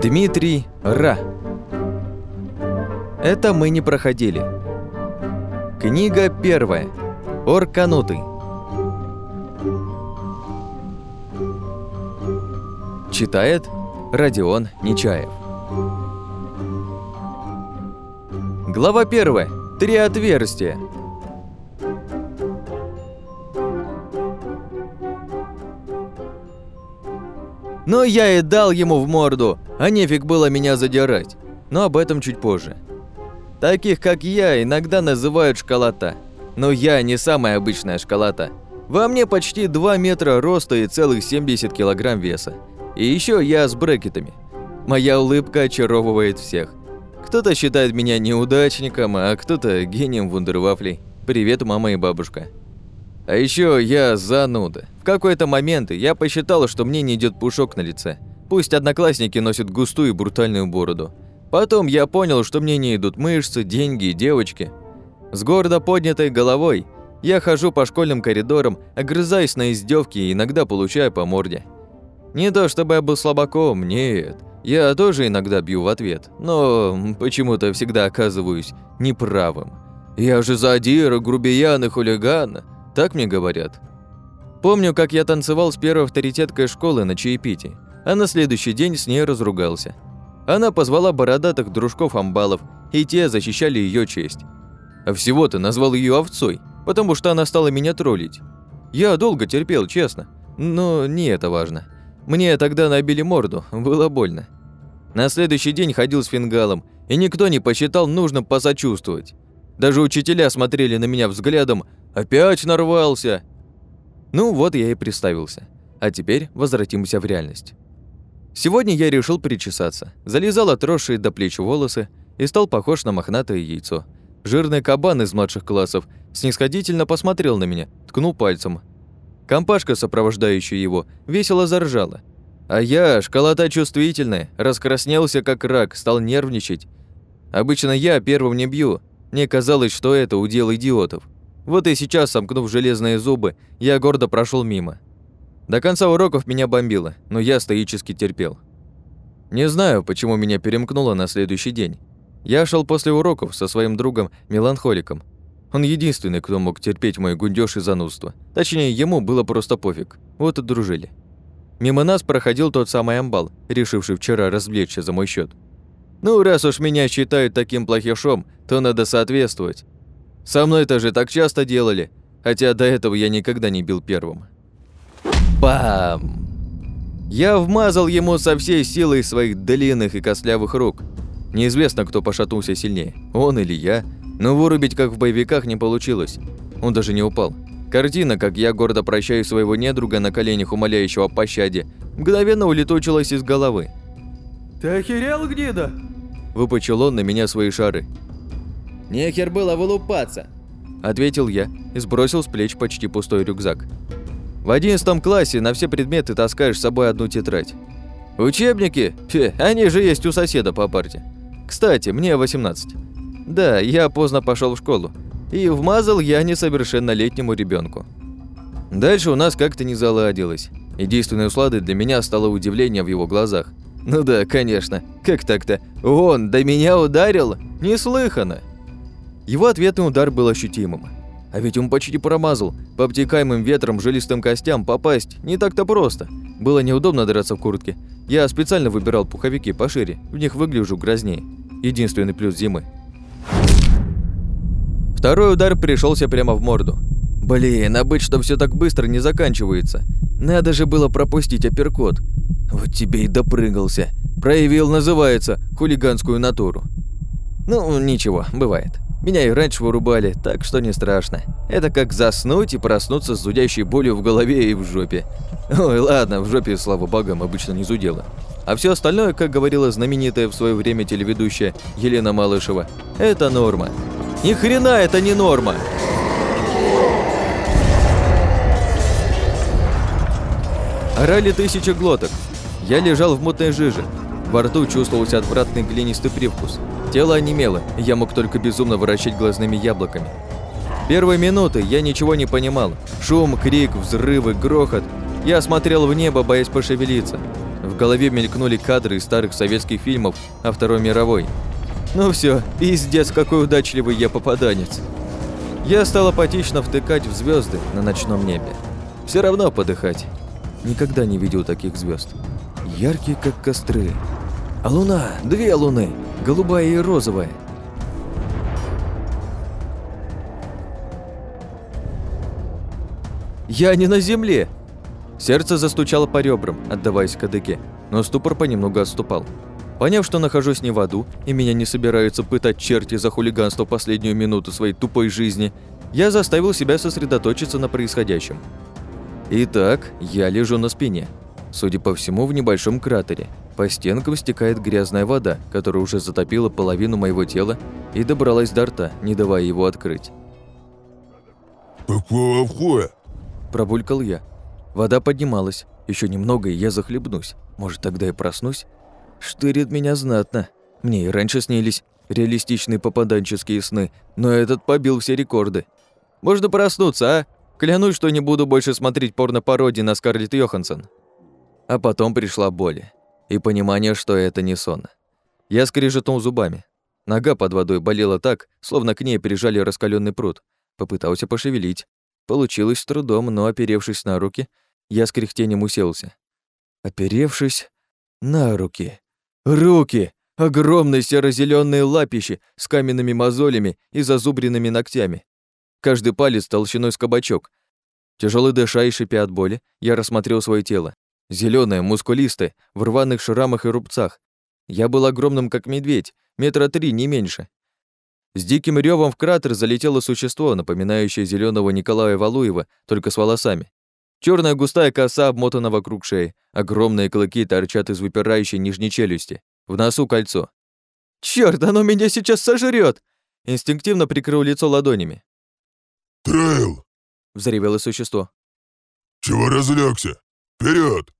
Дмитрий Ра. Это мы не проходили. Книга первая. Орканутый. Читает Родион Нечаев. Глава первая. Три отверстия. Но я и дал ему в морду, а нефиг было меня задирать. Но об этом чуть позже. Таких, как я, иногда называют школота. Но я не самая обычная школота. Во мне почти 2 метра роста и целых 70 килограмм веса. И еще я с брекетами. Моя улыбка очаровывает всех. Кто-то считает меня неудачником, а кто-то гением вундервафлей. Привет, мама и бабушка. А еще я зануда. В какой-то момент я посчитала, что мне не идет пушок на лице. Пусть одноклассники носят густую брутальную бороду. Потом я понял, что мне не идут мышцы, деньги и девочки. С гордо поднятой головой я хожу по школьным коридорам, огрызаясь на издевки и иногда получаю по морде. Не то чтобы я был слабаком, нет. Я тоже иногда бью в ответ, но почему-то всегда оказываюсь неправым. Я же задира, грубиян и хулиган. Так мне говорят. Помню, как я танцевал с первой авторитеткой школы на чаепитии, а на следующий день с ней разругался. Она позвала бородатых дружков-амбалов, и те защищали ее честь. А всего-то назвал ее овцой, потому что она стала меня троллить. Я долго терпел, честно, но не это важно. Мне тогда набили морду, было больно. На следующий день ходил с фингалом, и никто не посчитал нужным посочувствовать. Даже учителя смотрели на меня взглядом «Опять нарвался!» Ну вот я и представился. А теперь возвратимся в реальность. Сегодня я решил причесаться, залезал отросшие до плеч волосы и стал похож на мохнатое яйцо. Жирный кабан из младших классов снисходительно посмотрел на меня, ткнул пальцем. Компашка, сопровождающая его, весело заржала. А я, школота чувствительная, раскраснелся как рак, стал нервничать. Обычно я первым не бью, мне казалось, что это удел идиотов. Вот и сейчас, сомкнув железные зубы, я гордо прошел мимо. До конца уроков меня бомбило, но я стоически терпел. Не знаю, почему меня перемкнуло на следующий день. Я шел после уроков со своим другом Меланхоликом. Он единственный, кто мог терпеть мой гундёж и занудство. Точнее, ему было просто пофиг. Вот и дружили. Мимо нас проходил тот самый амбал, решивший вчера развлечься за мой счет. Ну, раз уж меня считают таким плохишом, то надо соответствовать. Со мной это же так часто делали, хотя до этого я никогда не бил первым. Бам! Я вмазал ему со всей силой своих длинных и костлявых рук. Неизвестно, кто пошатнулся сильнее, он или я, но вырубить, как в боевиках, не получилось. Он даже не упал. Картина, как я гордо прощаю своего недруга на коленях умоляющего о пощаде, мгновенно улетучилась из головы. «Ты охерел, гнида?» Выпучил он на меня свои шары. «Нехер было вылупаться!» Ответил я и сбросил с плеч почти пустой рюкзак. В одиннадцатом классе на все предметы таскаешь с собой одну тетрадь. Учебники? Фе, они же есть у соседа по парте. Кстати, мне 18. Да, я поздно пошел в школу. И вмазал я несовершеннолетнему ребенку. Дальше у нас как-то не заладилось. Единственной усладой для меня стало удивление в его глазах. Ну да, конечно. Как так-то? Он до меня ударил? Неслыханно. Его ответный удар был ощутимым. А ведь он почти промазал. По обтекаемым ветром жилистым костям попасть не так-то просто. Было неудобно драться в куртке. Я специально выбирал пуховики пошире, в них выгляжу грознее. Единственный плюс зимы. Второй удар пришелся прямо в морду. Блин, быть, что все так быстро не заканчивается. Надо же было пропустить апперкот. Вот тебе и допрыгался. Проявил, называется, хулиганскую натуру. Ну, ничего, бывает. Меня и раньше вырубали, так что не страшно. Это как заснуть и проснуться с зудящей болью в голове и в жопе. Ой, ладно, в жопе, слава богам, обычно не зудело. А все остальное, как говорила знаменитая в свое время телеведущая Елена Малышева, это норма. Ни хрена это не норма! Орали тысячи глоток. Я лежал в мутной жиже. Во рту чувствовался отвратный глинистый привкус. Тело онемело, я мог только безумно вращать глазными яблоками. Первые минуты я ничего не понимал. Шум, крик, взрывы, грохот. Я смотрел в небо, боясь пошевелиться. В голове мелькнули кадры из старых советских фильмов о Второй мировой. Ну все, пиздец, какой удачливый я попаданец. Я стал апатично втыкать в звезды на ночном небе. Все равно подыхать. Никогда не видел таких звезд. Яркие, как костры. А луна, две луны, голубая и розовая. Я не на земле. Сердце застучало по ребрам, отдаваясь кадыке, но ступор понемногу отступал. Поняв, что нахожусь не в аду, и меня не собираются пытать черти за хулиганство последнюю минуту своей тупой жизни, я заставил себя сосредоточиться на происходящем. Итак, я лежу на спине. Судя по всему, в небольшом кратере. По стенкам стекает грязная вода, которая уже затопила половину моего тела и добралась до рта, не давая его открыть. «Какого хуя?» Пробулькал я. Вода поднималась. Еще немного, и я захлебнусь. Может, тогда и проснусь? Штырит меня знатно. Мне и раньше снились реалистичные попаданческие сны, но этот побил все рекорды. Можно проснуться, а? Клянусь, что не буду больше смотреть порно-пародии на Скарлетт Йоханссон. А потом пришла боль и понимание, что это не сон. Я скрежетнул зубами. Нога под водой болела так, словно к ней прижали раскаленный пруд. Попытался пошевелить. Получилось с трудом, но, оперевшись на руки, я с кряхтением уселся. Оперевшись на руки. Руки! Огромные серо зеленые лапищи с каменными мозолями и зазубренными ногтями. Каждый палец толщиной с кабачок. Тяжелый дыша и шипя от боли, я рассмотрел свое тело. Зеленое, мускулистое, в рваных шрамах и рубцах. Я был огромным, как медведь, метра три, не меньше. С диким ревом в кратер залетело существо, напоминающее зеленого Николая Валуева, только с волосами. Черная густая коса обмотана вокруг шеи, огромные клыки торчат из выпирающей нижней челюсти. В носу кольцо. Черт, оно меня сейчас сожрет! Инстинктивно прикрыл лицо ладонями. «Трейл! Взревело существо. Чего разлегся? Вперед!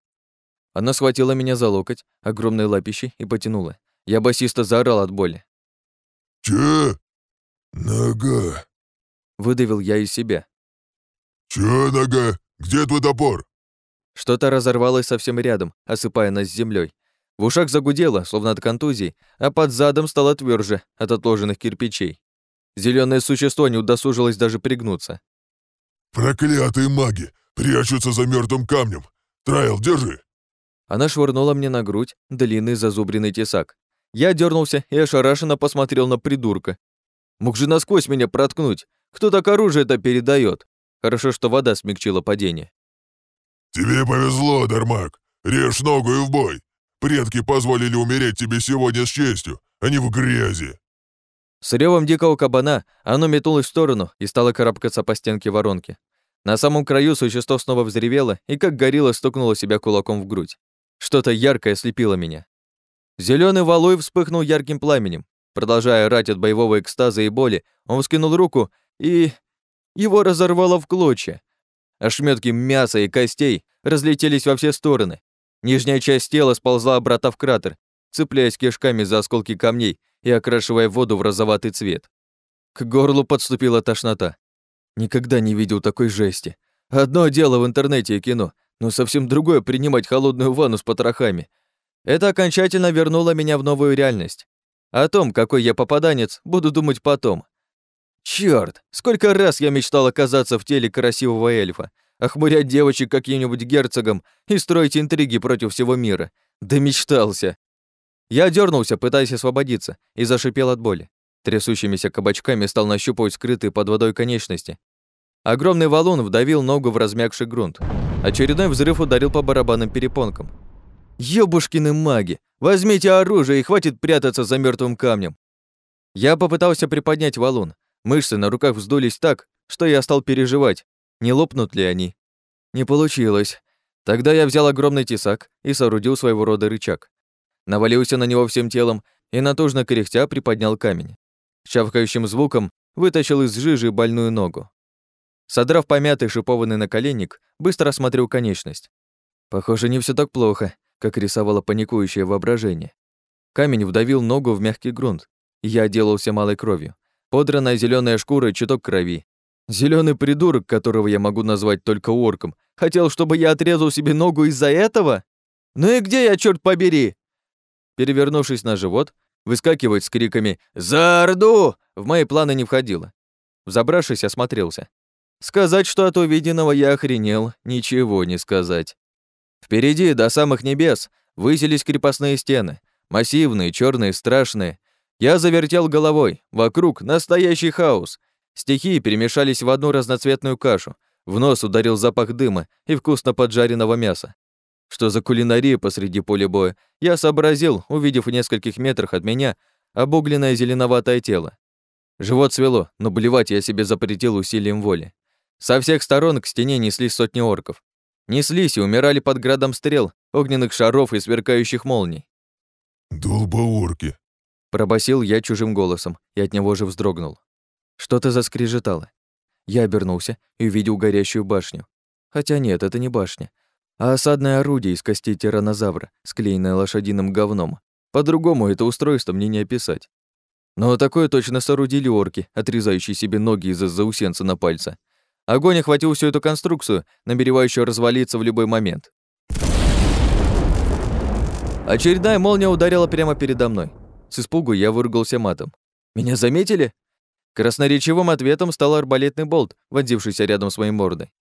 Она схватила меня за локоть, огромной лапищей, и потянула. Я басисто заорал от боли. Че? Нога. Выдавил я из себя. Че нога? Где твой топор? Что-то разорвалось совсем рядом, осыпая нас землей. В ушах загудело, словно от контузии, а под задом стало тверже от отложенных кирпичей. Зеленое существо не удосужилось даже пригнуться. Проклятые маги! Прячутся за мертвым камнем! Трайл, держи! Она швырнула мне на грудь длинный зазубренный тесак. Я дернулся и ошарашенно посмотрел на придурка. Мог же насквозь меня проткнуть. Кто так оружие это передает? Хорошо, что вода смягчила падение. Тебе повезло, Дармак. Режь ногу и в бой. Предки позволили умереть тебе сегодня с честью, а не в грязи. С ревом дикого кабана оно метнулось в сторону и стало карабкаться по стенке воронки. На самом краю существо снова взревело и как горилла стукнуло себя кулаком в грудь. Что-то яркое слепило меня. Зеленый валуй вспыхнул ярким пламенем. Продолжая орать от боевого экстаза и боли, он вскинул руку и... Его разорвало в клочья. Ошметки мяса и костей разлетелись во все стороны. Нижняя часть тела сползла обратно в кратер, цепляясь кишками за осколки камней и окрашивая воду в розоватый цвет. К горлу подступила тошнота. Никогда не видел такой жести. Одно дело в интернете и кино, но совсем другое принимать холодную ванну с потрохами. Это окончательно вернуло меня в новую реальность. О том, какой я попаданец, буду думать потом. Чёрт, сколько раз я мечтал оказаться в теле красивого эльфа, охмурять девочек каким-нибудь герцогом и строить интриги против всего мира. Да мечтался. Я дернулся, пытаясь освободиться, и зашипел от боли. Трясущимися кабачками стал нащупывать скрытые под водой конечности. Огромный валун вдавил ногу в размягший грунт. Очередной взрыв ударил по барабанным перепонкам. Ёбушкины маги! Возьмите оружие и хватит прятаться за мертвым камнем. Я попытался приподнять валун. Мышцы на руках вздулись так, что я стал переживать, не лопнут ли они? Не получилось. Тогда я взял огромный тесак и соорудил своего рода рычаг. Навалился на него всем телом и натужно кряхтя приподнял камень. Чавкающим звуком вытащил из жижи больную ногу. Содрав помятый шипованный наколенник, быстро осмотрел конечность. Похоже, не все так плохо, как рисовало паникующее воображение. Камень вдавил ногу в мягкий грунт, и я отделался малой кровью. Подранная зеленая шкура, чуток крови, Зеленый придурок, которого я могу назвать только орком, хотел, чтобы я отрезал себе ногу из-за этого? «Ну и где я, черт побери?» Перевернувшись на живот, выскакивать с криками «За Орду!» в мои планы не входило. Взобравшись, осмотрелся. Сказать, что от увиденного я охренел, ничего не сказать. Впереди, до самых небес, высились крепостные стены, массивные, черные, страшные. Я завертел головой, вокруг настоящий хаос. Стихии перемешались в одну разноцветную кашу. В нос ударил запах дыма и вкусно поджаренного мяса. Что за кулинария посреди поля боя, я сообразил, увидев в нескольких метрах от меня обугленное зеленоватое тело. Живот свело, но блевать я себе запретил усилием воли. Со всех сторон к стене неслись сотни орков. Неслись и умирали под градом стрел, огненных шаров и сверкающих молний. «Долбоорки!» Пробасил я чужим голосом и от него же вздрогнул. Что-то заскрежетало. Я обернулся и увидел горящую башню. Хотя нет, это не башня, а осадное орудие из костей тиранозавра, склеенное лошадиным говном. По-другому это устройство мне не описать. Но такое точно соорудили орки, отрезающие себе ноги из-за заусенца на пальце. Огонь охватил всю эту конструкцию, намеревающую развалиться в любой момент. Очередная молния ударила прямо передо мной. С испугу я выругался матом. Меня заметили? Красноречивым ответом стал арбалетный болт, вонзившийся рядом с моей мордой.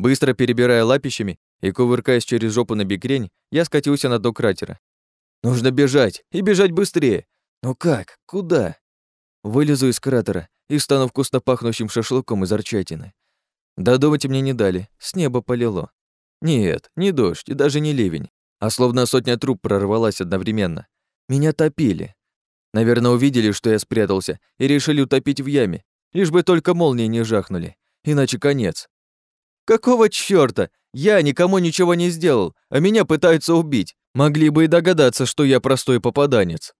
Быстро перебирая лапищами и кувыркаясь через жопу на бикрень, я скатился на дно кратера. Нужно бежать, и бежать быстрее. Ну как? Куда? Вылезу из кратера и стану вкусно пахнущим шашлыком из арчатины. Додумать мне не дали, с неба полило. Нет, не дождь и даже не ливень, а словно сотня труб прорвалась одновременно. Меня топили. Наверное, увидели, что я спрятался, и решили утопить в яме, лишь бы только молнии не жахнули, иначе конец. Какого чёрта? Я никому ничего не сделал, а меня пытаются убить. Могли бы и догадаться, что я простой попаданец.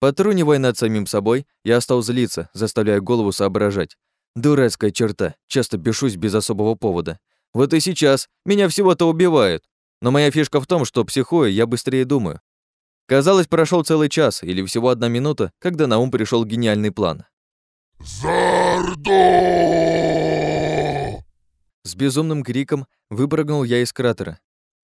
Потрунивая над самим собой, я стал злиться, заставляя голову соображать. Дурацкая черта, часто бешусь без особого повода. Вот и сейчас меня всего-то убивают. Но моя фишка в том, что психую я быстрее думаю. Казалось, прошел целый час или всего одна минута, когда на ум пришел гениальный план. «Зарду!» С безумным криком выпрыгнул я из кратера.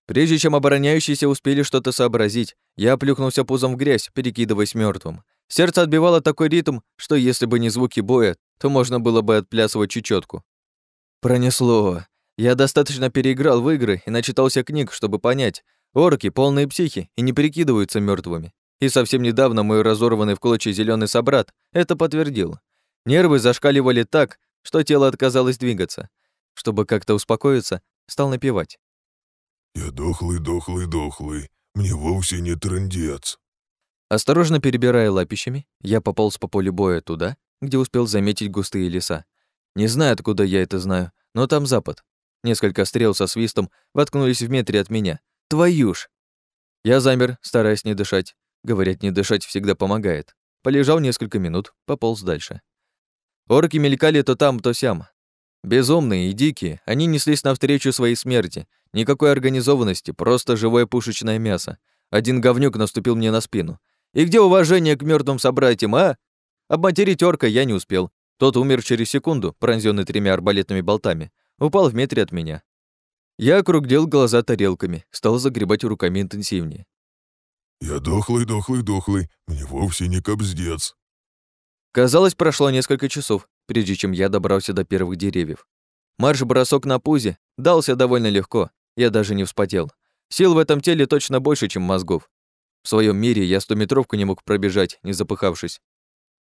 Прежде чем обороняющиеся успели что-то сообразить, я плюхнулся пузом в грязь, перекидываясь мертвым. Сердце отбивало такой ритм, что если бы не звуки боя, то можно было бы отплясывать чечетку. Пронесло. Я достаточно переиграл в игры и начитался книг, чтобы понять, орки полные психи и не перекидываются мертвыми. И совсем недавно мой разорванный в клочья зеленый собрат это подтвердил. Нервы зашкаливали так, что тело отказалось двигаться. Чтобы как-то успокоиться, стал напевать. «Я дохлый, дохлый, дохлый, мне вовсе не трындец». Осторожно перебирая лапищами, я пополз по полю боя туда, где успел заметить густые леса. Не знаю, откуда я это знаю, но там запад. Несколько стрел со свистом воткнулись в метре от меня. Твою ж! Я замер, стараясь не дышать. Говорят, не дышать всегда помогает. Полежал несколько минут, пополз дальше. Орки мелькали то там, то сям, Безумные и дикие, они неслись навстречу своей смерти. Никакой организованности, просто живое пушечное мясо. Один говнюк наступил мне на спину. И где уважение к мертвым собратьям, а? Обматерить орка я не успел. Тот умер через секунду, пронзённый тремя арбалетными болтами. Упал в метре от меня. Я округлил глаза тарелками, стал загребать руками интенсивнее. «Я дохлый, дохлый, дохлый, мне вовсе не кобздец». Казалось, прошло несколько часов, прежде чем я добрался до первых деревьев. Марш-бросок на пузе дался довольно легко, я даже не вспотел. Сил в этом теле точно больше, чем мозгов. В своем мире я стометровку не мог пробежать, не запыхавшись.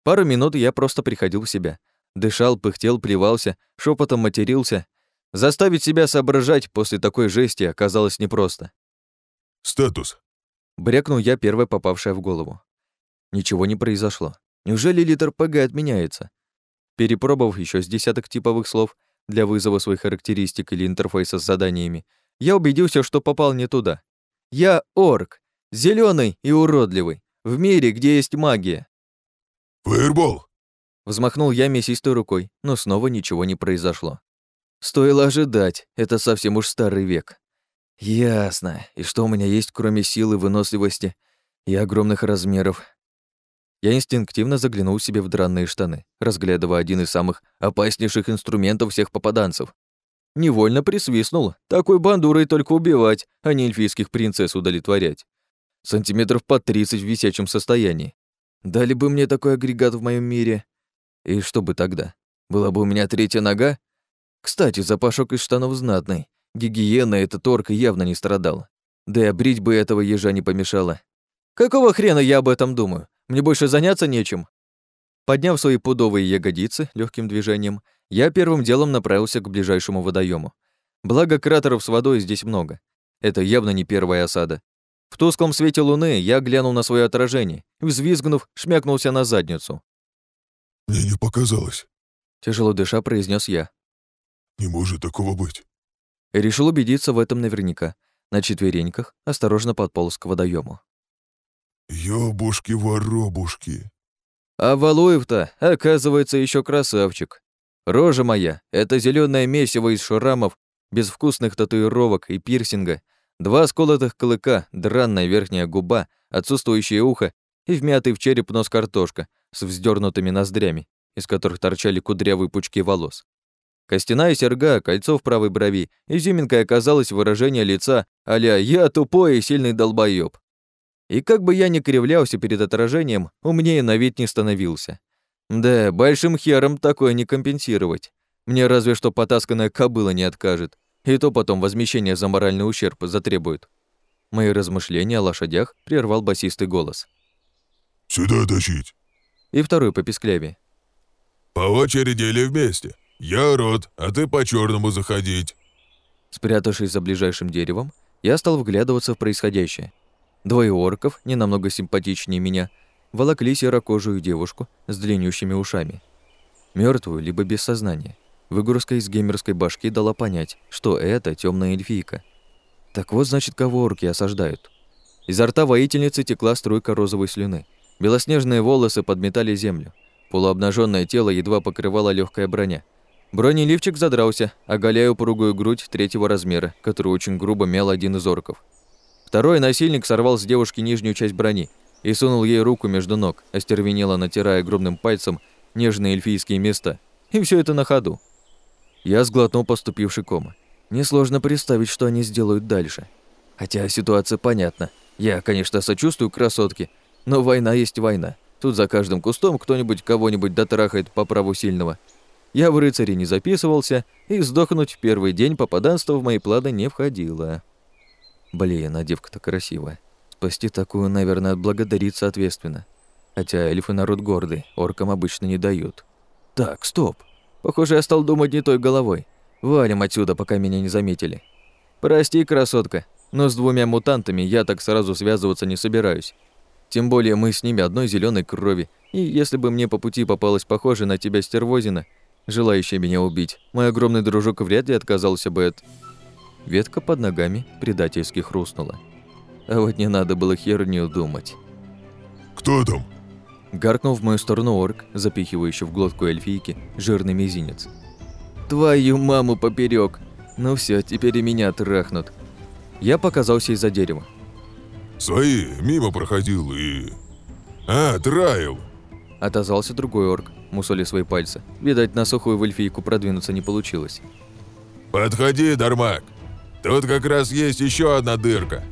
Пару минут я просто приходил в себя. Дышал, пыхтел, плевался, шепотом матерился. Заставить себя соображать после такой жести оказалось непросто. «Статус?» Брякнул я первое попавшее в голову. Ничего не произошло. Неужели литр ПГ отменяется? Перепробовав еще с десяток типовых слов для вызова своих характеристик или интерфейса с заданиями, я убедился, что попал не туда. Я орк, зеленый и уродливый, в мире, где есть магия. «Фаербол!» Взмахнул я мясистой рукой, но снова ничего не произошло. Стоило ожидать, это совсем уж старый век. Ясно. И что у меня есть, кроме силы, выносливости и огромных размеров? Я инстинктивно заглянул себе в дранные штаны, разглядывая один из самых опаснейших инструментов всех попаданцев. Невольно присвистнул. Такой бандурой только убивать, а не эльфийских принцесс удовлетворять. Сантиметров по 30 в висячем состоянии. Дали бы мне такой агрегат в моем мире. И что бы тогда? Была бы у меня третья нога? Кстати, запашок из штанов знатный. Гигиена эта торка явно не страдала. Да и обрить бы этого ежа не помешало. Какого хрена я об этом думаю? Мне больше заняться нечем. Подняв свои пудовые ягодицы легким движением, я первым делом направился к ближайшему водоему. Благо кратеров с водой здесь много. Это явно не первая осада. В тусклом свете луны я глянул на свое отражение и, взвизгнув, шмякнулся на задницу. Мне не показалось. Тяжело дыша, произнес я. Не может такого быть. И решил убедиться в этом наверняка. На четвереньках осторожно подполз к водоему. Ёбушки-воробушки. А Валуев-то, оказывается, еще красавчик. Рожа моя — это зеленое месиво из шрамов, безвкусных татуировок и пирсинга, два сколотых клыка, дранная верхняя губа, отсутствующее ухо и вмятый в череп нос картошка с вздернутыми ноздрями, из которых торчали кудрявые пучки волос. Костяная серьга, кольцо в правой брови, изюминкой оказалось выражение лица а «я тупой и сильный долбоёб». И как бы я ни кривлялся перед отражением, умнее на вид не становился. Да, большим хером такое не компенсировать. Мне разве что потасканная кобыла не откажет. И то потом возмещение за моральный ущерб затребует. Мои размышления о лошадях прервал басистый голос. «Сюда тащить!» И второй по пискляве. «По очереди или вместе? Я рот, а ты по черному заходить!» Спрятавшись за ближайшим деревом, я стал вглядываться в происходящее. Двое орков, не намного симпатичнее меня, волокли серокожую девушку с длиннющими ушами. мертвую либо без сознания. Выгрузка из геймерской башки дала понять, что это темная эльфийка. Так вот, значит, кого орки осаждают. Изо рта воительницы текла струйка розовой слюны. Белоснежные волосы подметали землю. Полуобнаженное тело едва покрывала легкая броня. Бронеливчик задрался, оголяя упругую грудь третьего размера, которую очень грубо мял один из орков. Второй насильник сорвал с девушки нижнюю часть брони и сунул ей руку между ног, остервенело натирая огромным пальцем нежные эльфийские места. И все это на ходу. Я сглотнул поступивший кома. Несложно представить, что они сделают дальше. Хотя ситуация понятна. Я, конечно, сочувствую красотке, но война есть война. Тут за каждым кустом кто-нибудь кого-нибудь дотрахает по праву сильного. Я в рыцаре не записывался, и сдохнуть в первый день попаданства в мои планы не входило. Блин, а девка-то красивая. Спасти такую, наверное, отблагодарить соответственно. Хотя эльфы народ гордый, оркам обычно не дают. Так, стоп. Похоже, я стал думать не той головой. Валим отсюда, пока меня не заметили. Прости, красотка, но с двумя мутантами я так сразу связываться не собираюсь. Тем более мы с ними одной зеленой крови, и если бы мне по пути попалась похожая на тебя стервозина, желающая меня убить, мой огромный дружок вряд ли отказался бы от... Ветка под ногами предательски хрустнула. А вот не надо было херню думать. «Кто там?» Гаркнул в мою сторону орк, запихивающий в глотку эльфийки жирный мизинец. «Твою маму поперек! Ну все, теперь и меня трахнут!» Я показался из-за дерева. «Свои, мимо проходил и...» «А, траил!» Отозвался другой орк, мусоли свои пальцы. Видать, на сухую в эльфийку продвинуться не получилось. «Подходи, Дармак! Тут как раз есть еще одна дырка.